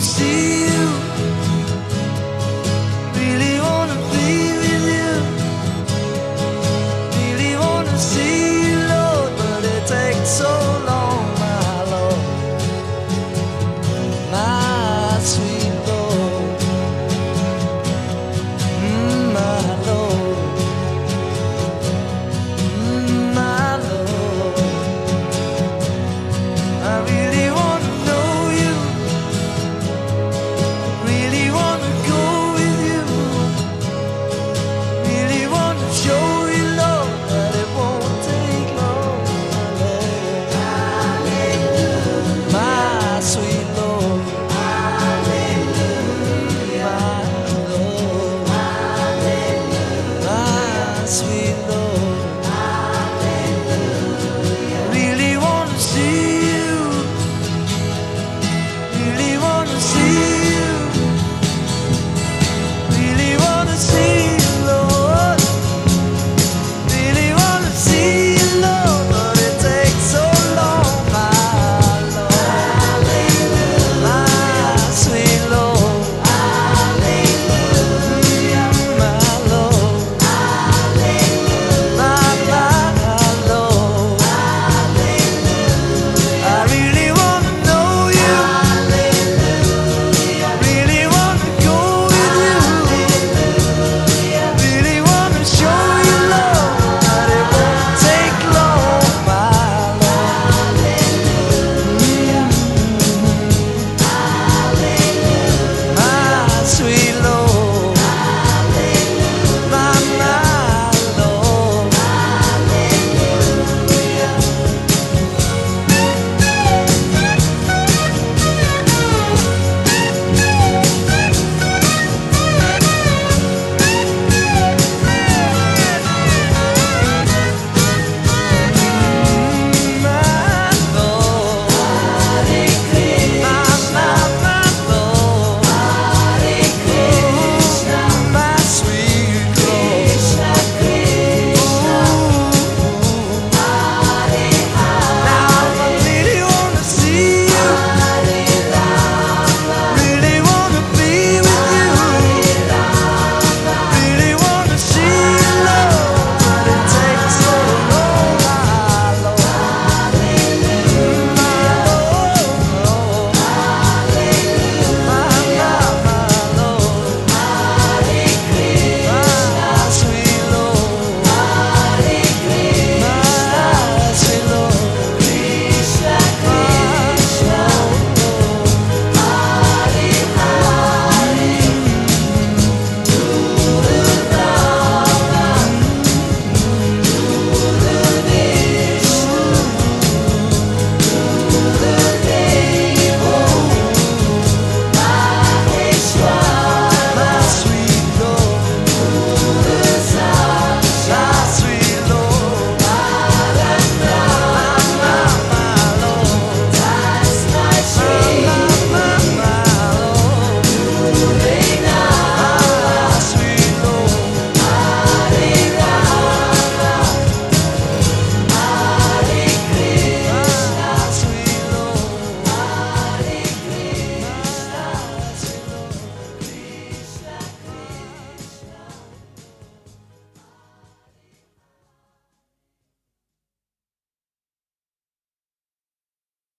see you.